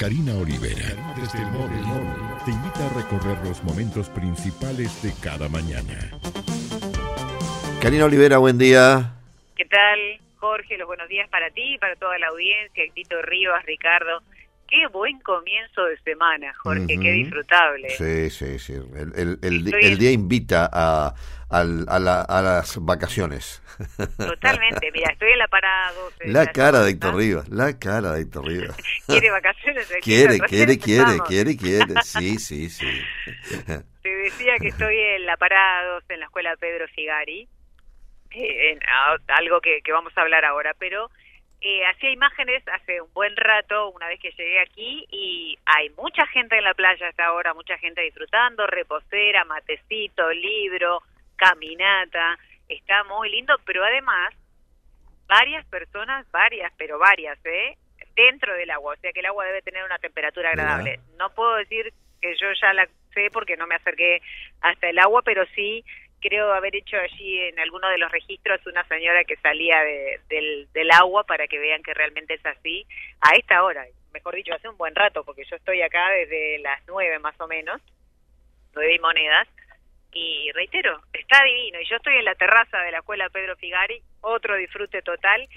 Karina Olivera, desde el móvil, te invita a recorrer los momentos principales de cada mañana. Karina Olivera, buen día. ¿Qué tal, Jorge? Los buenos días para ti y para toda la audiencia. Tito Rivas, Ricardo. Qué buen comienzo de semana, Jorge, qué disfrutable. Sí, sí, sí. El, el, día invita a, a, las vacaciones. Totalmente, mira, estoy en la parada 12. La, cara de Héctor Rivas, la cara de Héctor Rivas. ¿Quiere vacaciones? Quiere, quiere, quiere, quiere, quiere, sí, sí, sí. Te decía que estoy en la parada 12 en la escuela Pedro Figari, eh, en, algo que, que vamos a hablar ahora, pero eh, hacía imágenes hace un buen rato, una vez que llegué aquí, y hay mucha gente en la playa hasta ahora, mucha gente disfrutando, reposera, matecito, libro, caminata, está muy lindo, pero además varias personas, varias, pero varias, ¿eh? dentro del agua, o sea que el agua debe tener una temperatura agradable. No puedo decir que yo ya la sé porque no me acerqué hasta el agua, pero sí creo haber hecho allí en alguno de los registros una señora que salía del, del agua para que vean que realmente es así a esta hora, mejor dicho, hace un buen rato, porque yo estoy acá desde las nueve más o menos, nueve y monedas, y reitero, está divino, y yo estoy en la terraza de la escuela Pedro Figari, otro disfrute total.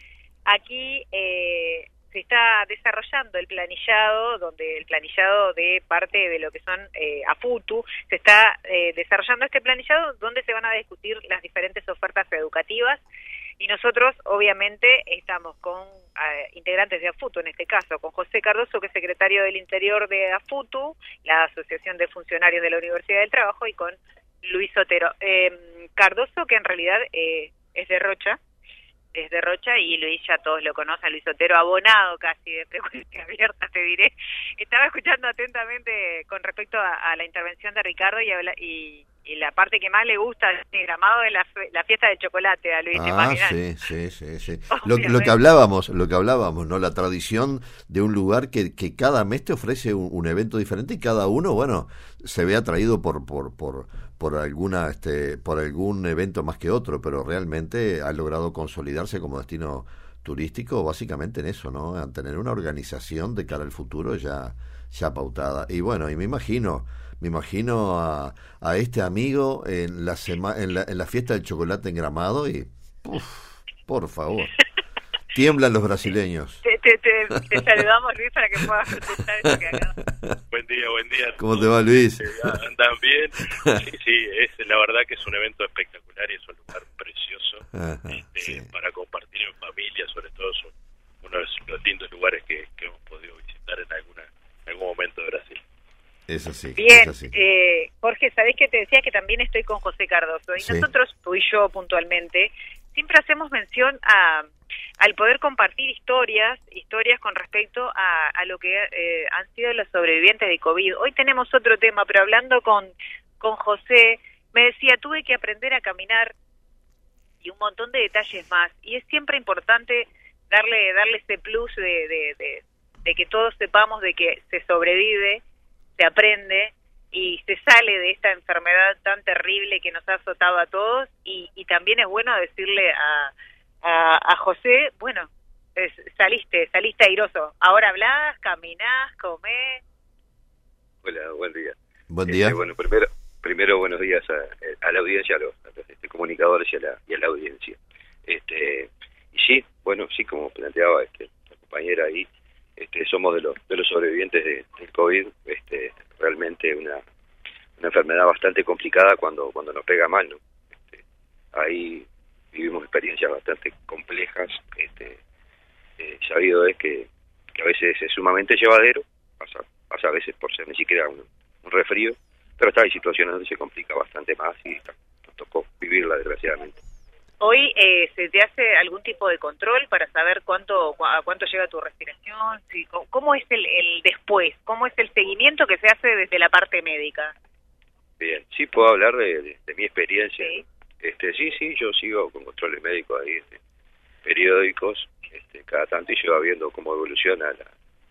Aquí eh, se está desarrollando el planillado, donde el planillado de parte de lo que son eh, AFUTU, se está eh, desarrollando este planillado donde se van a discutir las diferentes ofertas educativas y nosotros obviamente estamos con eh, integrantes de AFUTU, en este caso con José Cardoso, que es secretario del Interior de AFUTU, la Asociación de Funcionarios de la Universidad del Trabajo, y con Luis Otero. Eh, Cardoso, que en realidad es de Rocha, es de Rocha y Luis ya todos lo conocen, Luis Otero, abonado casi de frecuencia abierta, te diré. Estaba escuchando atentamente con respecto a, la intervención de Ricardo y, y, y, la parte que más le gusta el gramado de la, la fiesta de chocolate a Luis. Ah, sí, sí, sí, sí. Lo, lo, que hablábamos, lo que hablábamos, ¿no? La tradición de un lugar que, que cada mes te ofrece un, un evento diferente y cada uno, bueno, se ve atraído por, por, por por alguna este por algún evento más que otro, pero realmente ha logrado consolidarse como destino turístico básicamente en eso, ¿no? A tener una organización de cara al futuro ya ya pautada. Y bueno, y me imagino me imagino a, a este amigo en la, en la en la fiesta del chocolate en Gramado y por favor. Tiemblan los brasileños. Te, te, te, saludamos, Luis, para que puedas contestar eso que acá. Buen día, buen día. ¿Cómo te va, Luis? ¿Andan bien? Sí, sí, es, la verdad que es un evento espectacular y es un lugar precioso este, para compartir en familia, sobre todo son uno de los lindos lugares que, que hemos podido visitar en, alguna, en algún momento de Brasil. Eso sí. Bien, Eh, Jorge, ¿sabés que te decía que también estoy con José Cardoso? Y nosotros, tú y yo puntualmente, siempre hacemos mención a al poder compartir historias, historias con respecto a, a lo que eh, han sido los sobrevivientes de COVID. Hoy tenemos otro tema, pero hablando con, con José, me decía, tuve que aprender a caminar y un montón de detalles más. Y es siempre importante darle, darle ese plus de, de, de que todos sepamos de que se sobrevive, se aprende y se sale de esta enfermedad tan terrible que nos ha azotado a todos y, y también es bueno decirle a, a, José, bueno, saliste, saliste airoso. Ahora hablas, caminás, comés. Hola, buen día. Buen día. Este, bueno, primero, primero buenos días a, la audiencia, a los, este, comunicadores y a, la, y a la audiencia. Este, y sí, bueno, sí, como planteaba este, la compañera ahí, este, somos de los, de los sobrevivientes de, del COVID, este, realmente una, una enfermedad bastante complicada cuando, cuando nos pega mal, ¿no? Este, ahí vivimos experiencias bastante complejas. Este, eh, sabido es que, a veces es sumamente llevadero, pasa, pasa a veces por ser ni siquiera un, un resfrío, pero está, hay situaciones donde se complica bastante más y nos tocó vivirla desgraciadamente. Hoy eh, se te hace algún tipo de control para saber cuánto a cuánto llega tu respiración, sí, cómo es el, el después, cómo es el seguimiento que se hace desde la parte médica. Bien, sí puedo hablar de, de, mi experiencia. Este, sí, sí, yo sigo con controles médicos ahí, este, periódicos, este, cada tanto y yo viendo cómo evoluciona la,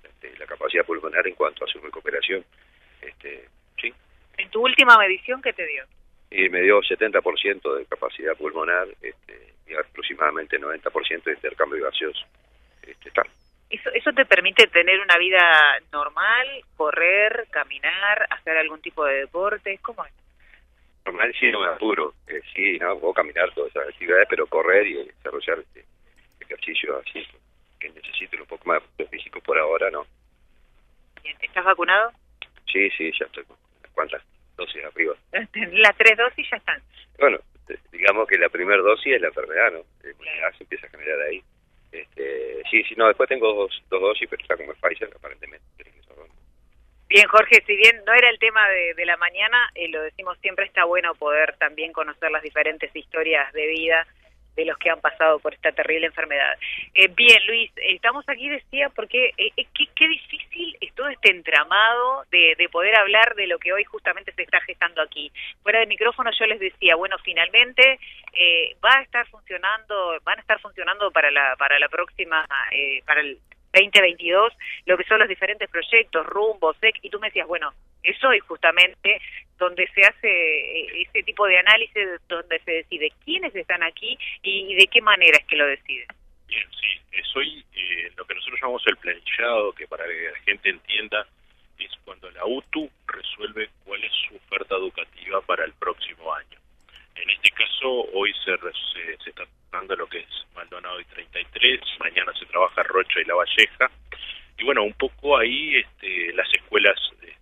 este, la, capacidad pulmonar en cuanto a su recuperación. Este, sí. ¿En tu última medición qué te dio? Y me dio 70% de capacidad pulmonar este, y aproximadamente 90% de intercambio gaseoso. Este, está. Eso, eso te permite tener una vida normal, correr, caminar, hacer algún tipo de deporte, ¿cómo es? Normal sí, no me apuro, eh, sí, no, puedo caminar todas esas actividades, pero correr y desarrollar este ejercicio así, que necesito un poco más de físico por ahora, ¿no? Bien. ¿Estás vacunado? Sí, sí, ya estoy cuántas dosis arriba. Las tres dosis ya están. Bueno, digamos que la primera dosis es la enfermedad, ¿no? La inmunidad se empieza a generar ahí. Este, sí, sí, no, después tengo dos, dos dosis, pero está como el Pfizer, aparentemente. Bien, Jorge, si bien no era el tema de, de la mañana, eh, lo decimos siempre, está bueno poder también conocer las diferentes historias de vida de los que han pasado por esta terrible enfermedad. Eh, bien, Luis, estamos aquí, decía, porque eh, eh, qué, qué, difícil es todo este entramado de, de, poder hablar de lo que hoy justamente se está gestando aquí. Fuera de micrófono yo les decía, bueno, finalmente eh, va a estar funcionando, van a estar funcionando para la para la próxima, eh, para el 2022, lo que son los diferentes proyectos, rumbo, SEC, y tú me decías, bueno, es hoy justamente donde se hace eh, ese tipo de análisis, donde se decide quiénes están aquí y de qué manera es que lo deciden. Bien, sí, es hoy eh, lo que nosotros llamamos el planillado, que para que la gente entienda es cuando la UTU resuelve cuál es su oferta educativa para el próximo año. En este caso, hoy se, se, se está dando lo que es Maldonado y 33, mañana se trabaja Rocha y La Valleja, y bueno, un poco ahí este, las escuelas eh,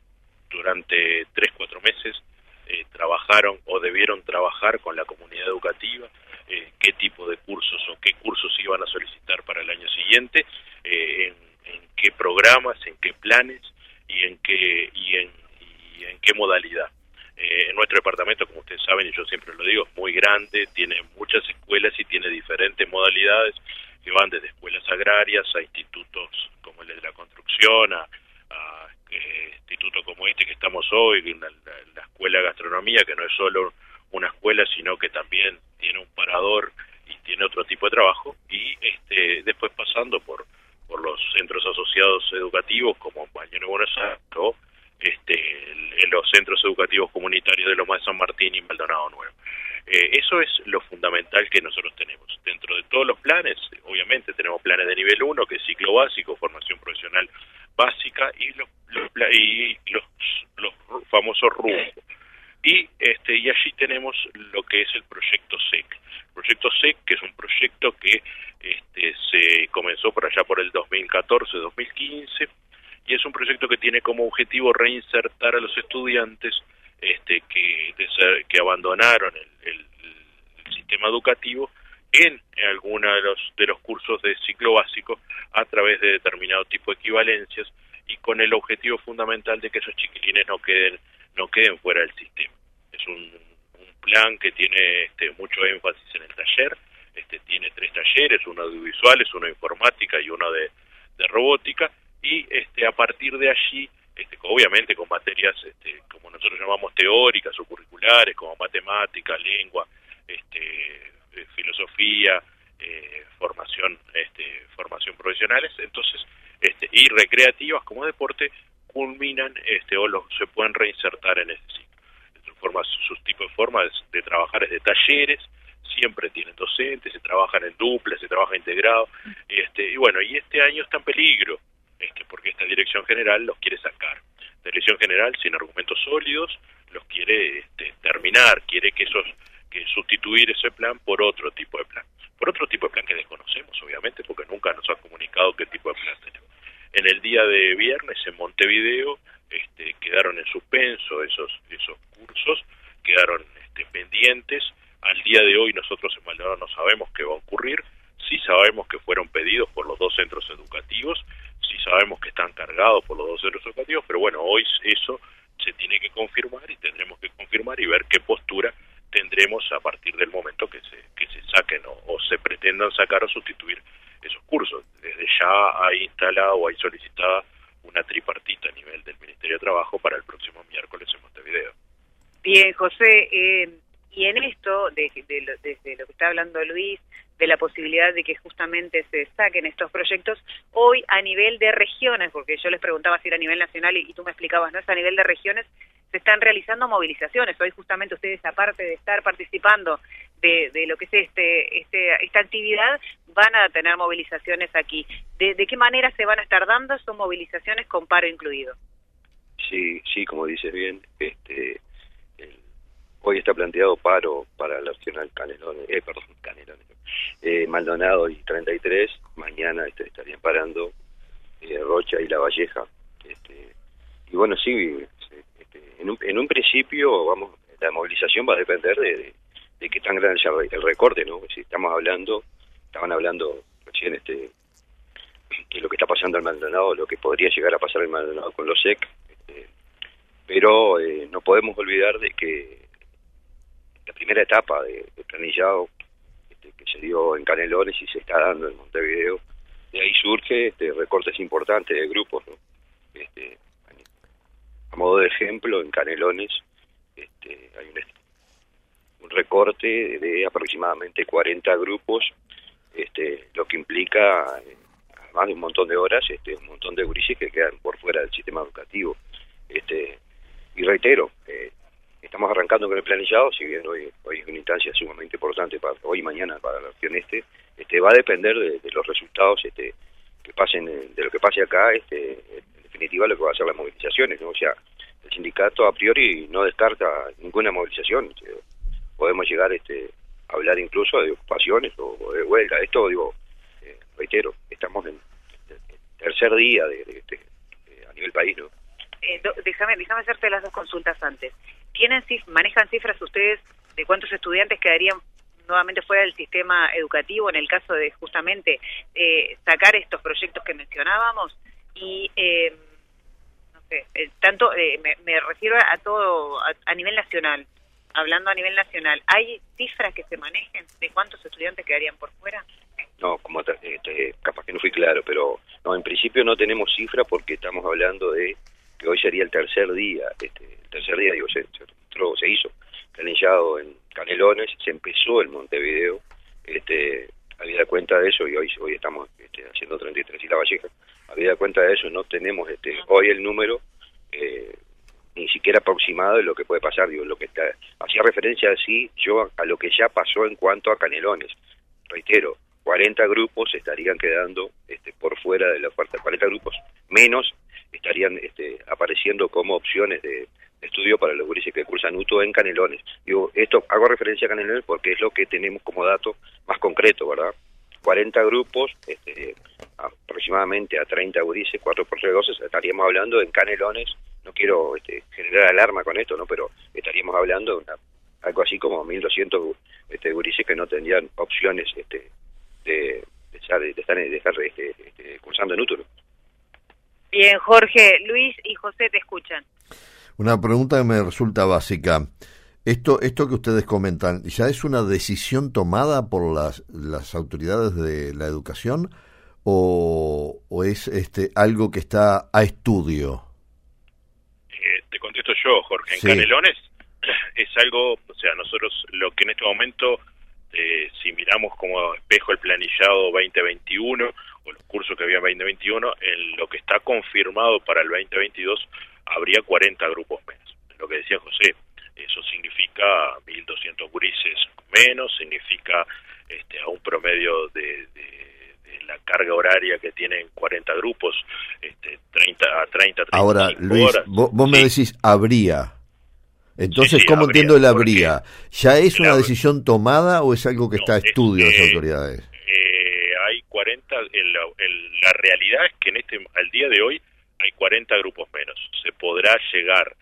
durante tres, cuatro meses eh, trabajaron o debieron trabajar con la comunidad educativa, eh, qué tipo de cursos o qué cursos iban a solicitar para el año siguiente, eh, en, en, qué programas, en qué planes y en qué, y en, y en qué modalidad. Eh, nuestro departamento, como ustedes saben, y yo siempre lo digo, es muy grande, tiene muchas escuelas y tiene diferentes modalidades que van desde escuelas agrarias a institutos como el de la construcción, a, a eh, institutos como este que estamos hoy, la, la, la, escuela de gastronomía, que no es solo una escuela, sino que también tiene un parador y tiene otro tipo de trabajo, y este, después pasando por, por los centros asociados educativos como Baño de Buenos Aires o este, en los centros educativos comunitarios de Loma de San Martín y Maldonado Nuevo. Eh, eso es lo fundamental que nosotros tenemos. Dentro de todos los planes, obviamente tenemos planes de nivel 1, que es ciclo básico, formación profesional básica, y los, y los, los famosos rumbos. Y, este, y allí tenemos lo que es el proyecto SEC. El proyecto SEC, que es un proyecto que este, se comenzó por allá por el 2014-2015, y es un proyecto que tiene como objetivo reinsertar a los estudiantes este, que, de, abandonaron el, el, sistema educativo en alguno de los, de los cursos de ciclo básico a través de determinado tipo de equivalencias y con el objetivo fundamental de que esos chiquilines no queden, no queden fuera del sistema. Es un, plan que tiene este, mucho énfasis en el taller, este, tiene tres talleres, uno audiovisuales, uno de informática y uno de, de robótica, y este, a partir de allí, este, obviamente con materias este, como nosotros llamamos teóricas o curriculares, como matemática, lengua, este, filosofía, eh, formación, este, formación profesionales, entonces, este, y recreativas como deporte, culminan este, o los, se pueden reinsertar en ese ciclo. Sus tipos de formas de trabajar es de talleres, siempre tienen docentes, se trabajan en dupla, se trabaja integrado, este, y bueno, y este año está en peligro, este, porque esta dirección general los quiere sacar. Dirección general, sin argumentos sólidos, los quiere este, terminar, quiere que esos que sustituir ese plan por otro tipo de plan. Por otro tipo de plan que desconocemos, obviamente, porque nunca nos ha comunicado qué tipo de plan tenemos. En el día de viernes en Montevideo este, quedaron en suspenso esos, esos cursos, quedaron este, pendientes. Al día de hoy nosotros en Maldonado no sabemos qué va a ocurrir, sí sabemos que fueron pedidos por los dos centros educativos, sí sabemos que están cargados por los dos centros educativos, pero bueno, hoy eso se tiene que confirmar y tendremos que confirmar y ver qué postura tendremos a partir del momento que se, que se saquen o, o se pretendan sacar o sustituir esos cursos. Desde ya hay instalada o hay solicitada una tripartita a nivel del Ministerio de Trabajo para el próximo miércoles en Montevideo. Bien, José, eh, y en esto, desde de, de, de lo que está hablando Luis, de la posibilidad de que justamente se saquen estos proyectos. Hoy a nivel de regiones, porque yo les preguntaba si era a nivel nacional y, tú me explicabas, ¿no? Es a nivel de regiones, se están realizando movilizaciones. Hoy justamente ustedes, aparte de estar participando de, lo que es este, este, esta actividad, van a tener movilizaciones aquí. ¿De, ¿De qué manera se van a estar dando? Son movilizaciones con paro incluido. Sí, sí, como dices bien, este, hoy está planteado paro para la opcional Canelones, eh, perdón, Canelones, eh, Maldonado y 33, mañana este, estarían parando eh, Rocha y La Valleja. Este, y bueno, sí, este, en, un, en un principio, vamos, la movilización va a depender de, de, qué tan grande sea el recorte, ¿no? Si estamos hablando, estaban hablando recién este de lo que está pasando en Maldonado, lo que podría llegar a pasar en Maldonado con los SEC, este, pero eh, no podemos olvidar de que la primera etapa de, planillado este, que se dio en Canelones y se está dando en Montevideo, de ahí surge este, recortes importantes de grupos. Este, a modo de ejemplo, en Canelones este, hay un, recorte de aproximadamente 40 grupos, este, lo que implica eh, más de un montón de horas, este, un montón de grises que quedan por fuera del sistema educativo. Este, y reitero, eh, estamos arrancando con el planillado, si bien hoy, hoy es una instancia sumamente importante para hoy y mañana para la región este, este va a depender de, los resultados este, que pasen, de lo que pase acá, este, en definitiva lo que va a ser las movilizaciones, ¿no? O sea, el sindicato a priori no descarta ninguna movilización, podemos llegar este, a hablar incluso de ocupaciones o, de huelga, esto digo, eh, reitero, estamos en el tercer día de, este, a nivel país, ¿no? Eh, déjame, déjame hacerte las dos consultas antes. ¿Tienen, manejan cifras ustedes de cuántos estudiantes quedarían nuevamente fuera del sistema educativo en el caso de justamente eh, sacar estos proyectos que mencionábamos? Y, eh, no sé, eh, tanto, me, refiero a todo a, nivel nacional, hablando a nivel nacional, ¿hay cifras que se manejen de cuántos estudiantes quedarían por fuera? No, como este, capaz que no fui claro, pero no, en principio no tenemos cifra porque estamos hablando de que hoy sería el tercer día, este, tercer día, digo, se, se, hizo canillado en Canelones, se empezó en Montevideo, este, había cuenta de eso y hoy hoy estamos este, haciendo 33 y la Valleja, había cuenta de eso, no tenemos este hoy el número eh, ni siquiera aproximado de lo que puede pasar, digo, lo que está, hacía referencia así yo a lo que ya pasó en cuanto a Canelones, reitero, 40 grupos estarían quedando este, por fuera de la oferta, 40 grupos menos estarían este, apareciendo como opciones de, estudio para los gurises que cursan UTO en Canelones. Digo, esto hago referencia a Canelones porque es lo que tenemos como dato más concreto, ¿verdad? 40 grupos, este, aproximadamente a 30 gurises, 4 por 3, 12, estaríamos hablando en Canelones, no quiero este, generar alarma con esto, ¿no? Pero estaríamos hablando de algo así como 1.200 este, gurises que no tendrían opciones este, de, de, estar, de estar este, este, cursando en útero. Bien, Jorge, Luis y José te escuchan. Una pregunta que me resulta básica. Esto, esto que ustedes comentan, ¿ya es una decisión tomada por las, las autoridades de la educación o, es este algo que está a estudio? Eh, te contesto yo, Jorge. En Canelones es algo, o sea, nosotros lo que en este momento, eh, si miramos como espejo el planillado 2021, o los cursos que había en 2021, en lo que está confirmado para el 2022 habría 40 grupos menos. Lo que decía José, eso significa 1.200 grises menos, significa este, a un promedio de, la carga horaria que tienen 40 grupos, este, 30 a 30, 30 Ahora, Luis, Vos, me decís habría. Entonces, ¿cómo entiendo el habría? ¿Ya es una decisión tomada o es algo que está a estudio de las autoridades? la realidad es que en este al día de hoy hay 40 grupos menos. Se podrá llegar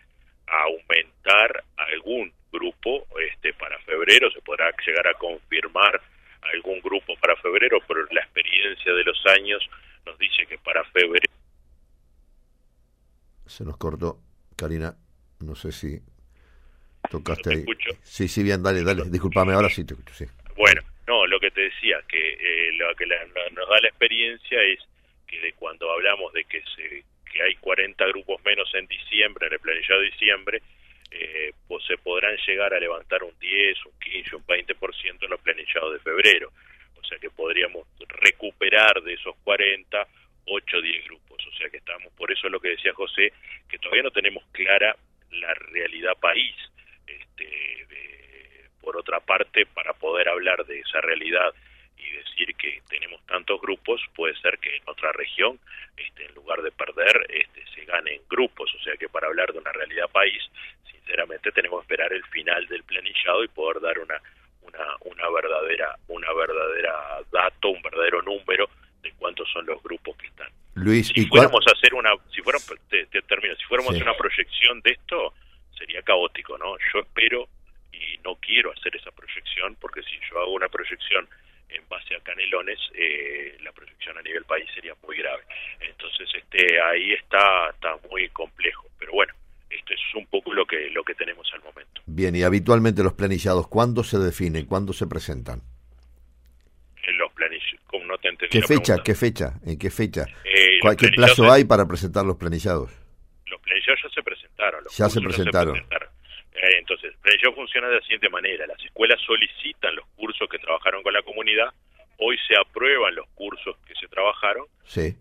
a aumentar algún grupo este para febrero, se podrá llegar a confirmar algún grupo para febrero, pero la experiencia de los años nos dice que para febrero se nos cortó, Karina, no sé si tocaste ahí. Sí, sí, bien, dale, dale, discúlpame, ahora sí te escucho, sí. Bueno, no, lo que te decía, que eh, lo que nos da la experiencia es que de cuando hablamos de que se que hay 40 grupos menos en diciembre, en el planillado de diciembre, eh, pues se podrán llegar a levantar un 10, un 15, un 20% en los planillados de febrero. O sea que podríamos recuperar de esos 40, 8 o 10 grupos. O sea que estamos, por eso es lo que decía José, que todavía no tenemos clara la realidad país. Este, por otra parte, para poder hablar de esa realidad y decir que tenemos tantos grupos, puede ser que en otra región, este, en lugar de perder, este, se gane en grupos. O sea que para hablar de una realidad país, sinceramente tenemos que esperar el final del planillado y poder dar una una, una verdadera una verdadera dato, un verdadero número de cuántos son los grupos que están. Luis, si fuéramos a hacer una, si fuéramos, te, termino, si fuéramos una proyección de esto, sería caótico, ¿no? Yo espero y no quiero hacer esa proyección porque si yo hago una proyección Canelones, eh, la proyección a nivel país sería muy grave. Entonces, este, ahí está, está muy complejo. Pero bueno, esto es un poco lo que, lo que tenemos al momento. Bien, y habitualmente los planillados, ¿cuándo se definen? ¿Cuándo se presentan? En los planillados, como no te entendí ¿Qué fecha? ¿Qué fecha? ¿En qué fecha? Eh, ¿Qué plazo hay para presentar los planillados? Los planillados ya se presentaron. ya se presentaron. Eh, entonces, el planillado funciona de la siguiente manera. Las escuelas solicitan los cursos que trabajaron con la comunidad, hoy se aprueban los cursos que se trabajaron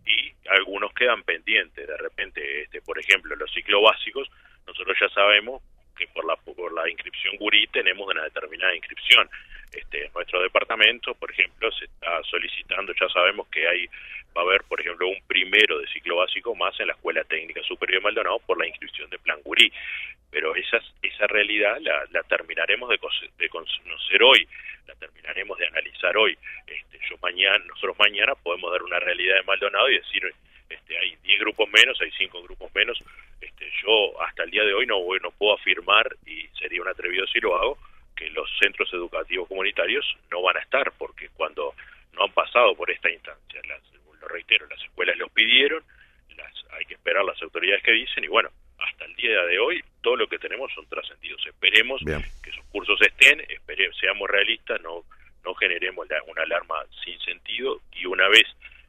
y algunos quedan pendientes. De repente, este, por ejemplo, los ciclos básicos, nosotros ya sabemos que por la, por la inscripción GURI tenemos una determinada inscripción. Este, nuestro departamento, por ejemplo, se está solicitando, ya sabemos que hay va a haber, por ejemplo, un primero de ciclo básico más en la Escuela Técnica Superior de Maldonado por la inscripción de Plan GURI. Pero esa, esa realidad la, la terminaremos de, de conocer hoy, la terminaremos de analizar hoy. Este, yo mañana, nosotros mañana podemos dar una realidad de Maldonado y decir, este, hay 10 grupos menos, hay 5 grupos menos. Este, yo hasta el día de hoy no, no puedo afirmar, y sería un atrevido si lo hago, que los centros educativos comunitarios no van a estar, porque cuando no han pasado por esta instancia, las, lo reitero, las escuelas los pidieron, las, hay que esperar las autoridades que dicen, y bueno, hasta el día de hoy todo lo que tenemos son trascendidos. Esperemos que esos cursos estén, seamos realistas, no no generemos una alarma sin sentido y una vez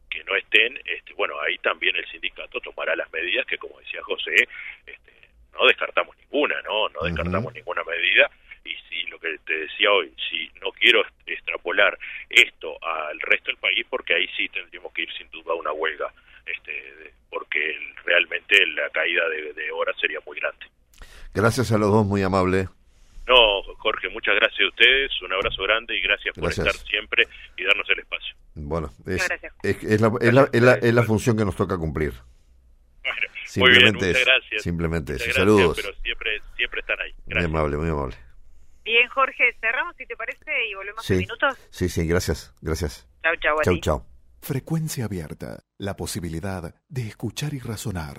que no estén, este, bueno, ahí también el sindicato tomará las medidas que, como decía José, este, no descartamos ninguna, no, no descartamos ninguna medida te decía hoy, si no quiero extrapolar esto al resto del país, porque ahí sí tendríamos que ir sin duda a una huelga, este, porque realmente la caída de, de horas sería muy grande. Gracias a los dos, muy amable. No, Jorge, muchas gracias a ustedes, un abrazo grande y gracias, por estar siempre y darnos el espacio. Bueno, es, es, la, es, la, es, la, función que nos toca cumplir. simplemente muy bien, gracias. Simplemente Saludos. Pero siempre, siempre están ahí. Muy amable, muy amable. Bien, Jorge, cerramos si te parece y volvemos sí, en minutos. Sí, sí, gracias, gracias. Chau, chau. Chau, chau. Frecuencia abierta, la posibilidad de escuchar y razonar.